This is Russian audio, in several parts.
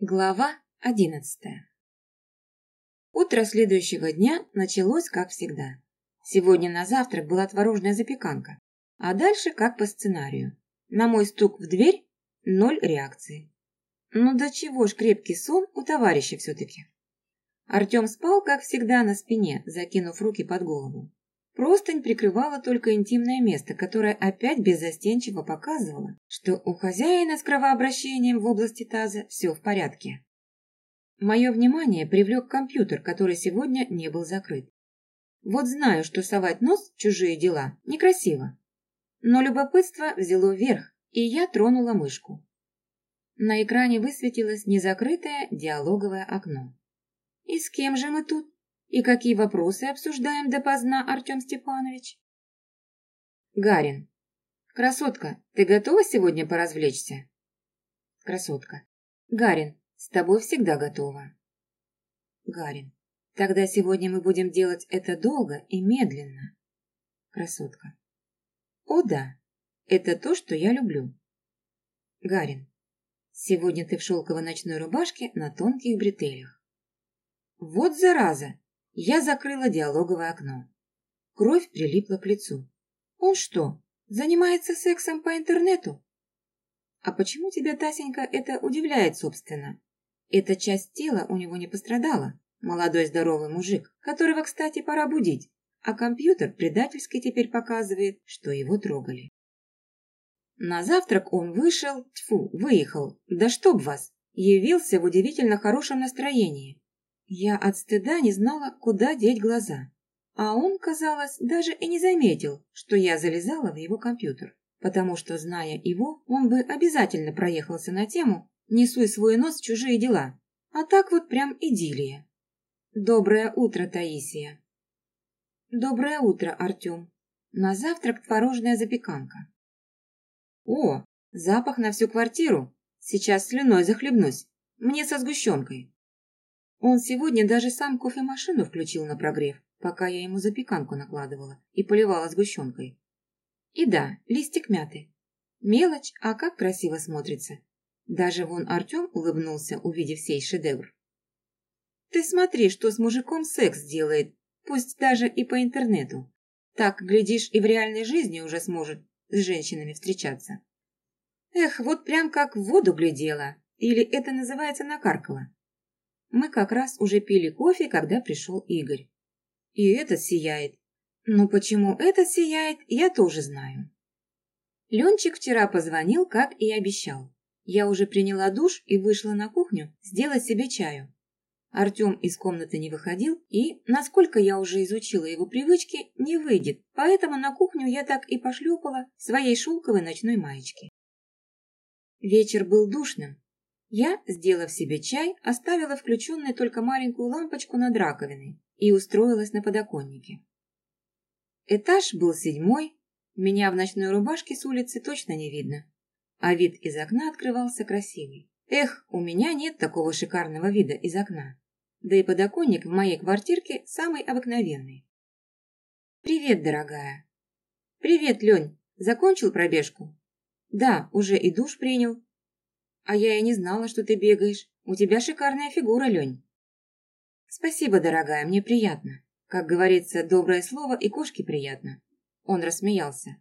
Глава одиннадцатая Утро следующего дня началось как всегда. Сегодня на завтрак была творожная запеканка, а дальше как по сценарию. На мой стук в дверь – ноль реакции. Ну до чего ж крепкий сон у товарища все-таки. Артем спал, как всегда, на спине, закинув руки под голову. Простынь прикрывала только интимное место, которое опять беззастенчиво показывало, что у хозяина с кровообращением в области таза все в порядке. Мое внимание привлек компьютер, который сегодня не был закрыт. Вот знаю, что совать нос в чужие дела некрасиво. Но любопытство взяло верх, и я тронула мышку. На экране высветилось незакрытое диалоговое окно. «И с кем же мы тут?» И какие вопросы обсуждаем допоздна, Артем Степанович? Гарин. Красотка, ты готова сегодня поразвлечься? Красотка. Гарин, с тобой всегда готова. Гарин. Тогда сегодня мы будем делать это долго и медленно. Красотка. О да, это то, что я люблю. Гарин. Сегодня ты в шелковой ночной рубашке на тонких бретелях. Вот зараза! Я закрыла диалоговое окно. Кровь прилипла к лицу. Он что, занимается сексом по интернету? А почему тебя, Тасенька, это удивляет, собственно? Эта часть тела у него не пострадала. Молодой здоровый мужик, которого, кстати, пора будить, а компьютер предательски теперь показывает, что его трогали. На завтрак он вышел, тьфу, выехал, да чтоб вас, явился в удивительно хорошем настроении. Я от стыда не знала, куда деть глаза. А он, казалось, даже и не заметил, что я залезала в его компьютер, потому что, зная его, он бы обязательно проехался на тему «Не суй свой нос в чужие дела». А так вот прям идиллия. Доброе утро, Таисия. Доброе утро, Артем. На завтрак творожная запеканка. О, запах на всю квартиру. Сейчас слюной захлебнусь. Мне со сгущенкой. Он сегодня даже сам кофемашину включил на прогрев, пока я ему запеканку накладывала и поливала сгущенкой. И да, листик мяты. Мелочь, а как красиво смотрится. Даже вон Артем улыбнулся, увидев сей шедевр. Ты смотри, что с мужиком секс делает, пусть даже и по интернету. Так, глядишь, и в реальной жизни уже сможет с женщинами встречаться. Эх, вот прям как в воду глядела. Или это называется накаркала. Мы как раз уже пили кофе, когда пришел Игорь. И этот сияет. Но почему этот сияет, я тоже знаю. Ленчик вчера позвонил, как и обещал. Я уже приняла душ и вышла на кухню сделать себе чаю. Артем из комнаты не выходил и, насколько я уже изучила его привычки, не выйдет, поэтому на кухню я так и пошлепала своей шелковой ночной маечке. Вечер был душным, я, сделав себе чай, оставила включенной только маленькую лампочку над раковиной и устроилась на подоконнике. Этаж был седьмой, меня в ночной рубашке с улицы точно не видно, а вид из окна открывался красивый. Эх, у меня нет такого шикарного вида из окна. Да и подоконник в моей квартирке самый обыкновенный. «Привет, дорогая!» «Привет, Лень! Закончил пробежку?» «Да, уже и душ принял, а я и не знала, что ты бегаешь. У тебя шикарная фигура, Лень. Спасибо, дорогая, мне приятно. Как говорится, доброе слово и кошке приятно. Он рассмеялся.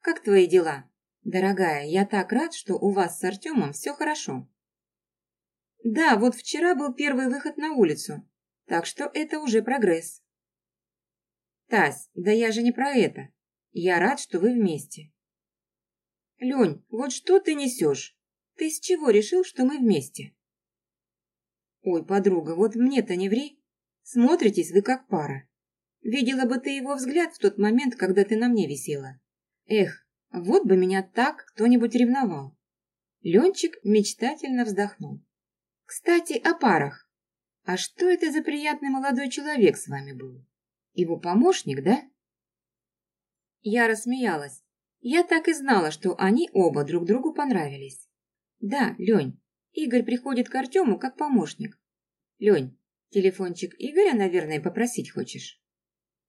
Как твои дела? Дорогая, я так рад, что у вас с Артемом все хорошо. Да, вот вчера был первый выход на улицу, так что это уже прогресс. Тась, да я же не про это. Я рад, что вы вместе. Лень, вот что ты несешь? Ты с чего решил, что мы вместе? Ой, подруга, вот мне-то не ври. Смотритесь вы как пара. Видела бы ты его взгляд в тот момент, когда ты на мне висела. Эх, вот бы меня так кто-нибудь ревновал. Ленчик мечтательно вздохнул. Кстати, о парах. А что это за приятный молодой человек с вами был? Его помощник, да? Я рассмеялась. Я так и знала, что они оба друг другу понравились. Да, Лень, Игорь приходит к Артему как помощник. Лень, телефончик Игоря, наверное, попросить хочешь?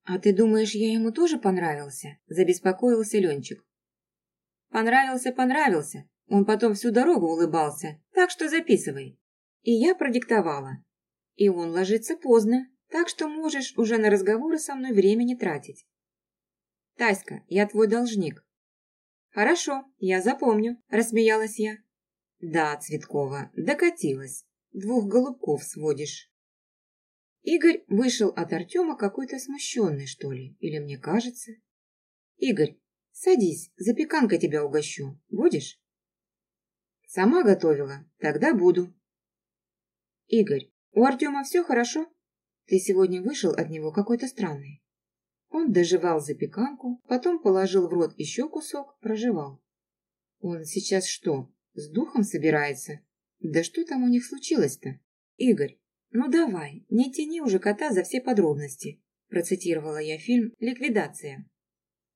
А ты думаешь, я ему тоже понравился? Забеспокоился Ленчик. Понравился, понравился. Он потом всю дорогу улыбался, так что записывай. И я продиктовала. И он ложится поздно, так что можешь уже на разговоры со мной времени тратить. Таська, я твой должник. Хорошо, я запомню, рассмеялась я. Да, Цветкова, докатилась. Двух голубков сводишь. Игорь вышел от Артема какой-то смущенный, что ли, или мне кажется. Игорь, садись, запеканка тебя угощу. Будешь? Сама готовила, тогда буду. Игорь, у Артема все хорошо? Ты сегодня вышел от него какой-то странный. Он доживал запеканку, потом положил в рот еще кусок, прожевал. Он сейчас что, с духом собирается? Да что там у них случилось-то? Игорь, ну давай, не тяни уже кота за все подробности, процитировала я фильм «Ликвидация».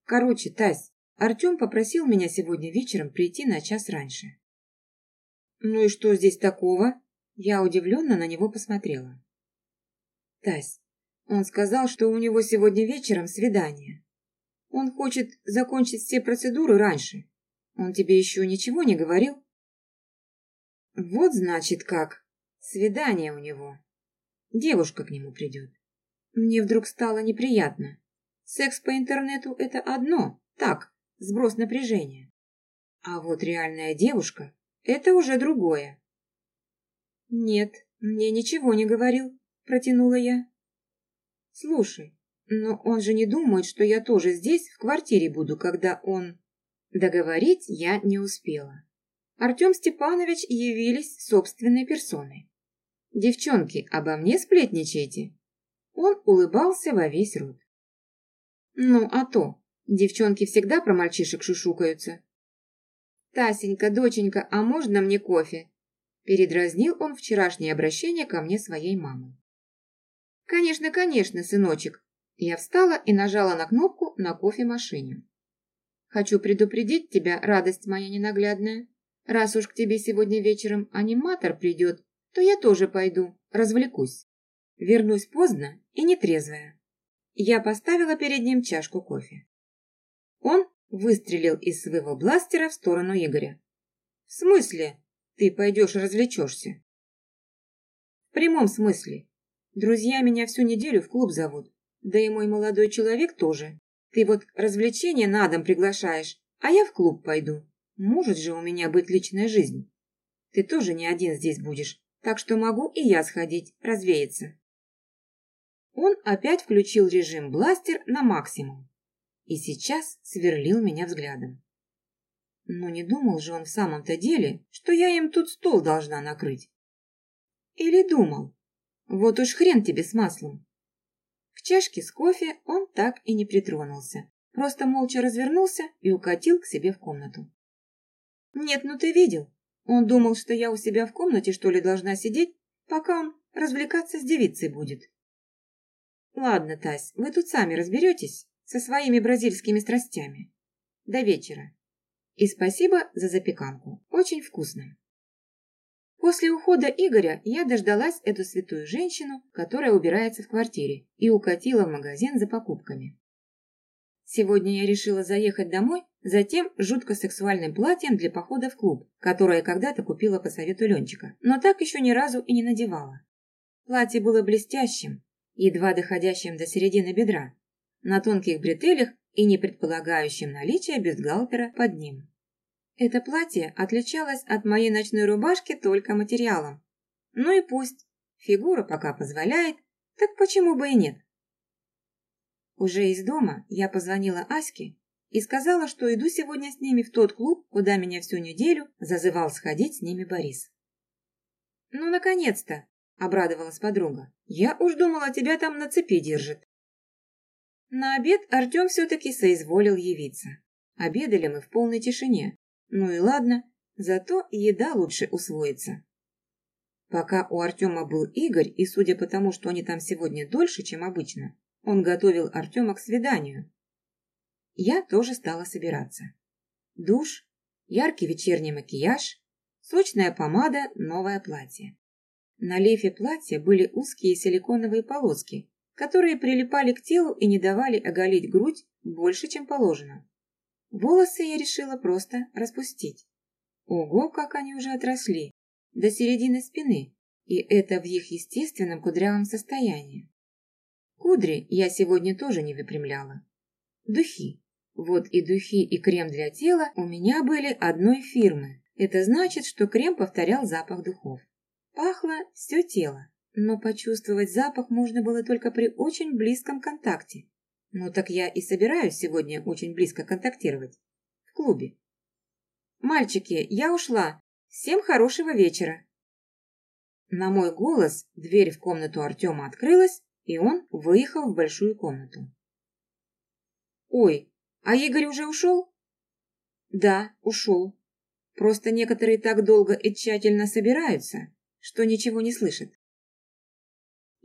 Короче, Тась, Артем попросил меня сегодня вечером прийти на час раньше. Ну и что здесь такого? Я удивленно на него посмотрела. Тась, он сказал, что у него сегодня вечером свидание. Он хочет закончить все процедуры раньше. Он тебе еще ничего не говорил? Вот значит как. Свидание у него. Девушка к нему придет. Мне вдруг стало неприятно. Секс по интернету – это одно, так, сброс напряжения. А вот реальная девушка – это уже другое. Нет, мне ничего не говорил, протянула я. Слушай, но он же не думает, что я тоже здесь, в квартире буду, когда он... Договорить я не успела. Артем Степанович явились собственной персоной. «Девчонки, обо мне сплетничаете?» Он улыбался во весь рот. «Ну, а то. Девчонки всегда про мальчишек шушукаются». «Тасенька, доченька, а можно мне кофе?» Передразнил он вчерашнее обращение ко мне своей мамы. «Конечно, конечно, сыночек». Я встала и нажала на кнопку на кофемашине. «Хочу предупредить тебя, радость моя ненаглядная. Раз уж к тебе сегодня вечером аниматор придет, то я тоже пойду, развлекусь. Вернусь поздно и нетрезвая». Я поставила перед ним чашку кофе. Он выстрелил из своего бластера в сторону Игоря. «В смысле? Ты пойдешь развлечешься?» «В прямом смысле. Друзья меня всю неделю в клуб зовут. Да и мой молодой человек тоже. Ты вот развлечения на дом приглашаешь, а я в клуб пойду. Может же у меня быть личная жизнь. Ты тоже не один здесь будешь, так что могу и я сходить, развеяться. Он опять включил режим бластер на максимум. И сейчас сверлил меня взглядом. Но не думал же он в самом-то деле, что я им тут стол должна накрыть. Или думал, вот уж хрен тебе с маслом. К чашке с кофе он так и не притронулся, просто молча развернулся и укатил к себе в комнату. Нет, ну ты видел. Он думал, что я у себя в комнате, что ли, должна сидеть, пока он развлекаться с девицей будет. Ладно, Тась, вы тут сами разберетесь со своими бразильскими страстями. До вечера. И спасибо за запеканку. Очень вкусно. После ухода Игоря я дождалась эту святую женщину, которая убирается в квартире, и укатила в магазин за покупками. Сегодня я решила заехать домой за тем жутко сексуальным платьем для похода в клуб, которое когда-то купила по совету Ленчика, но так еще ни разу и не надевала. Платье было блестящим, едва доходящим до середины бедра, на тонких бретелях и не предполагающим наличия бюстгальтера под ним. Это платье отличалось от моей ночной рубашки только материалом. Ну и пусть. Фигура пока позволяет, так почему бы и нет? Уже из дома я позвонила Аське и сказала, что иду сегодня с ними в тот клуб, куда меня всю неделю зазывал сходить с ними Борис. «Ну, наконец-то!» – обрадовалась подруга. «Я уж думала, тебя там на цепи держит». На обед Артем все-таки соизволил явиться. Обедали мы в полной тишине, ну и ладно, зато еда лучше усвоится. Пока у Артема был Игорь, и судя по тому, что они там сегодня дольше, чем обычно, он готовил Артема к свиданию. Я тоже стала собираться. Душ, яркий вечерний макияж, сочная помада, новое платье. На лефе платья были узкие силиконовые полоски, которые прилипали к телу и не давали оголить грудь больше, чем положено. Волосы я решила просто распустить. Ого, как они уже отросли! До середины спины. И это в их естественном кудрявом состоянии. Кудри я сегодня тоже не выпрямляла. Духи. Вот и духи, и крем для тела у меня были одной фирмы. Это значит, что крем повторял запах духов. Пахло все тело, но почувствовать запах можно было только при очень близком контакте. Ну так я и собираюсь сегодня очень близко контактировать. В клубе. «Мальчики, я ушла. Всем хорошего вечера!» На мой голос дверь в комнату Артема открылась, и он выехал в большую комнату. «Ой, а Игорь уже ушел?» «Да, ушел. Просто некоторые так долго и тщательно собираются, что ничего не слышат.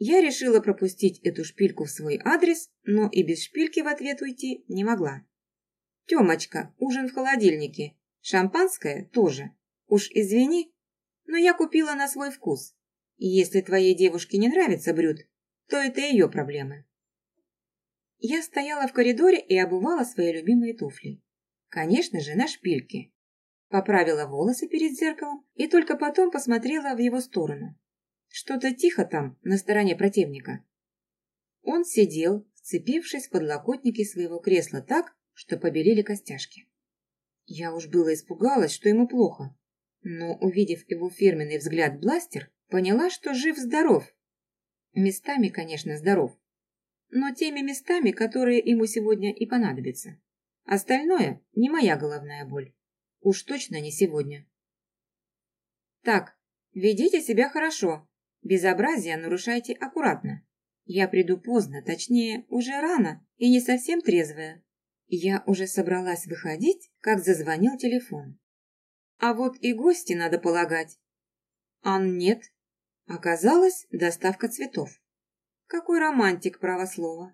Я решила пропустить эту шпильку в свой адрес, но и без шпильки в ответ уйти не могла. «Темочка, ужин в холодильнике. Шампанское тоже. Уж извини, но я купила на свой вкус. И если твоей девушке не нравится брюд, то это ее проблемы». Я стояла в коридоре и обувала свои любимые туфли. Конечно же, на шпильке. Поправила волосы перед зеркалом и только потом посмотрела в его сторону. Что-то тихо там, на стороне противника. Он сидел, вцепившись в подлокотники своего кресла так, что побелели костяшки. Я уж было испугалась, что ему плохо, но, увидев его фирменный взгляд бластер, поняла, что жив-здоров. Местами, конечно, здоров, но теми местами, которые ему сегодня и понадобятся. Остальное не моя головная боль. Уж точно не сегодня. Так, ведите себя хорошо. Безобразие нарушайте аккуратно. Я приду поздно, точнее, уже рано и не совсем трезвая. Я уже собралась выходить, как зазвонил телефон. А вот и гости надо полагать. Ан нет. Оказалось, доставка цветов. Какой романтик, право слово.